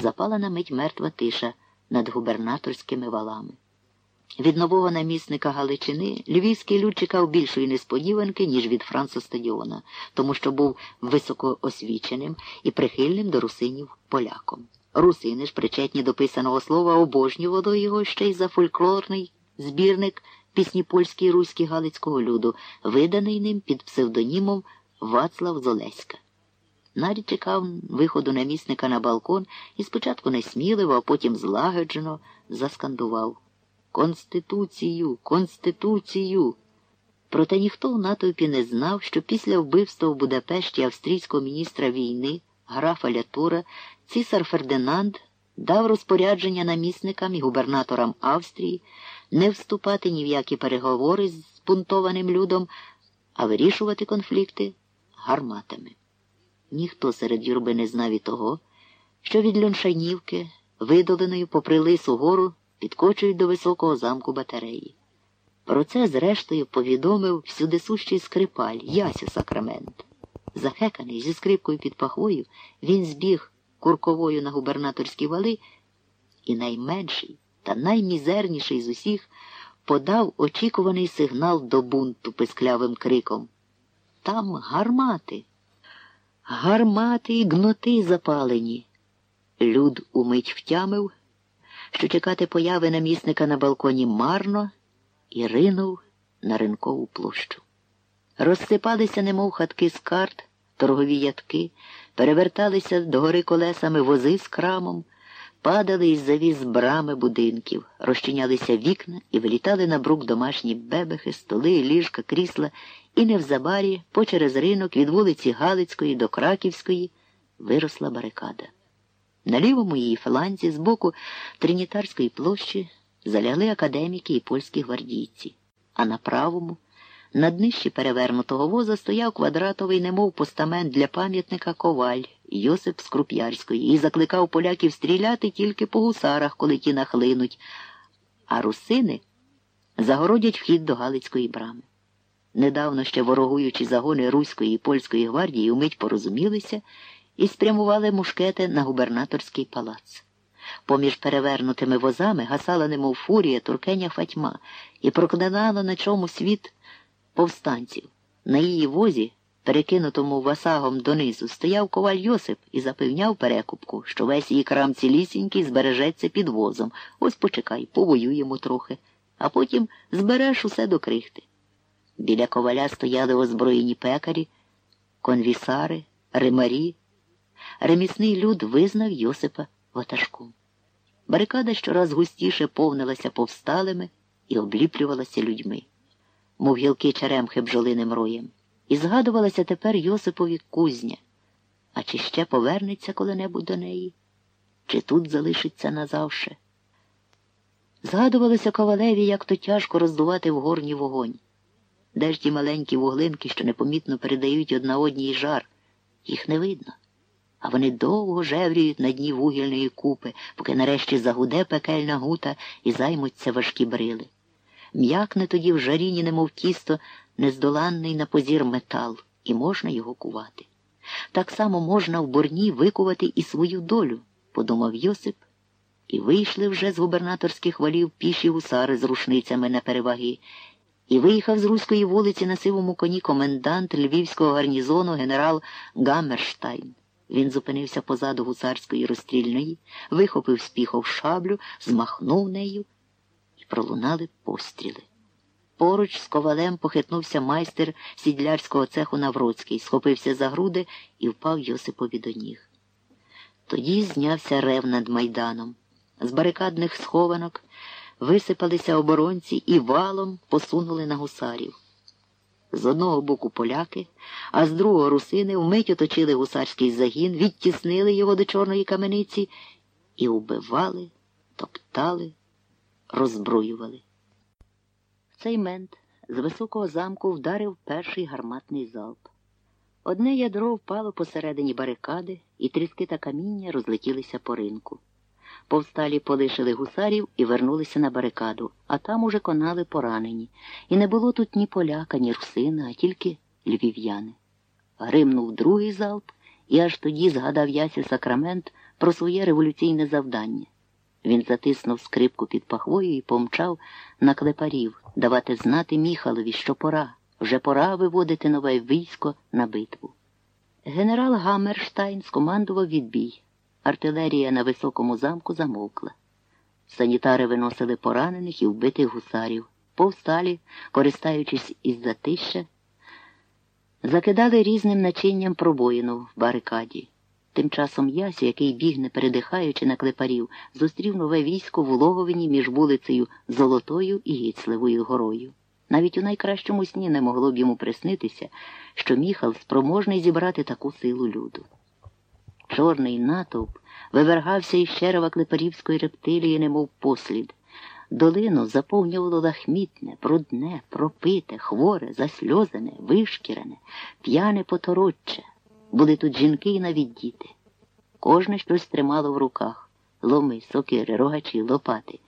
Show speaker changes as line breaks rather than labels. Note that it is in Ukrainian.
запала на мить мертва тиша над губернаторськими валами. Від нового намісника Галичини львівський люд чекав більшої несподіванки, ніж від Франца Стадіона, тому що був високоосвіченим і прихильним до русинів поляком. Русини ж, причетні до писаного слова, обожнювали його ще й за фольклорний збірник пісні польські і руські Галицького люду, виданий ним під псевдонімом Вацлав Золеська. Нарід чекав виходу намісника на балкон і спочатку несміливо, а потім злагоджено заскандував Конституцію, Конституцію. Проте ніхто в натовпі не знав, що після вбивства в Будапешті австрійського міністра війни, графа Лятура, цісар Фердинанд дав розпорядження намісникам і губернаторам Австрії не вступати ні в які переговори з пунтованим людом, а вирішувати конфлікти гарматами. Ніхто серед юрби не знав і того, що від Льоншанівки, видоленою попри лису гору, підкочують до високого замку батареї. Про це, зрештою, повідомив всюдисущий скрипаль Ясю Сакрамент. Захеканий зі скрипкою під пахвою, він збіг курковою на губернаторські вали, і найменший та наймізерніший з усіх подав очікуваний сигнал до бунту писклявим криком. Там гармати. Гармати і гноти запалені. Люд умить втямив, що чекати появи намісника на балконі марно, і ринув на ринкову площу. Розсипалися, немов хатки з карт, торгові ятки, переверталися догори колесами вози з крамом, падали із завіз брами будинків, розчинялися вікна і вилітали на брук домашні бебехи, столи, ліжка, крісла, і невзабарі, по через ринок від вулиці Галицької до Краківської, виросла барикада. На лівому її фланзі з боку Тринітарської площі залягли академіки і польські гвардійці, а на правому, на днищі перевернутого воза стояв квадратовий, немов постамент для пам'ятника коваль Йосип Скруп'ярської і закликав поляків стріляти тільки по гусарах, коли ті нахлинуть, а русини загородять вхід до Галицької брами. Недавно ще ворогуючі загони Руської і польської гвардії умить порозумілися і спрямували мушкети на губернаторський палац. Поміж перевернутими возами гасала немов фурія туркеня Фатьма і проклинала на чому світ повстанців. На її возі, перекинутому васагом донизу, стояв коваль Йосип і запевняв перекупку, що весь її крам цілісінький збережеться під возом. Ось почекай, повоюємо трохи, а потім збереш усе до крихти. Біля коваля стояли озброєні пекарі, конвісари, римарі. Ремісний люд визнав Йосипа ватажком. Барикада щораз густіше повнилася повсталими і обліплювалася людьми, мов гілки черемхи бджолиним роєм. І згадувалася тепер Йосипові кузня. А чи ще повернеться коли-небудь до неї, чи тут залишиться назавше? Згадувалося ковалеві, як то тяжко роздувати в горні вогонь. Де ж ті маленькі вуглинки, що непомітно передають одна одній жар, їх не видно. А вони довго жевріють на дні вугільної купи, поки нарешті загуде пекельна гута і займуться важкі брили. М'якне тоді в жаріні, немов тісто, нездоланний на позір метал, і можна його кувати. Так само можна в борні викувати і свою долю, подумав Йосип, і вийшли вже з губернаторських валів піші гусари з рушницями на переваги. І виїхав з Руської вулиці на сивому коні комендант львівського гарнізону генерал Гаммерштайн. Він зупинився позаду гусарської розстрільної, вихопив з піхов шаблю, змахнув нею і пролунали постріли. Поруч з ковалем похитнувся майстер сідлярського цеху Навроцький, схопився за груди і впав Йосипові до ніг. Тоді знявся рев над майданом. З барикадних схованок висипалися оборонці і валом посунули на гусарів. З одного боку поляки, а з другого русини вмить оточили гусарський загін, відтіснили його до чорної камениці і убивали, топтали, роззброювали. В цей мент з високого замку вдарив перший гарматний залп. Одне ядро впало посередині барикади, і тріски та каміння розлетілися по ринку. Повсталі полишили гусарів і вернулися на барикаду, а там уже конали поранені. І не було тут ні поляка, ні русина, а тільки львів'яни. Гримнув другий залп, і аж тоді згадав ясі сакрамент про своє революційне завдання. Він затиснув скрипку під пахвою і помчав на клепарів, давати знати Міхалові, що пора, вже пора виводити нове військо на битву. Генерал Гаммерштайн скомандував відбій. Артилерія на високому замку замовкла. Санітари виносили поранених і вбитих гусарів. Повсталі, користаючись із затища, закидали різним начинням пробоїну в барикаді. Тим часом Ясі, який біг, не передихаючи на клепарів, зустрів нове військо в улоговині між вулицею Золотою і Гіцлевою горою. Навіть у найкращому сні не могло б йому приснитися, що міхал спроможний зібрати таку силу люду. Чорний натовп вивергався із черева клепарівської рептилії, немов послід. Долину заповнювало лахмітне, брудне, пропите, хворе, засльозане, вишкірене, п'яне поторочче. Були тут жінки і навіть діти. Кожне щось тримало в руках ломи, сокири, рогачі, лопати.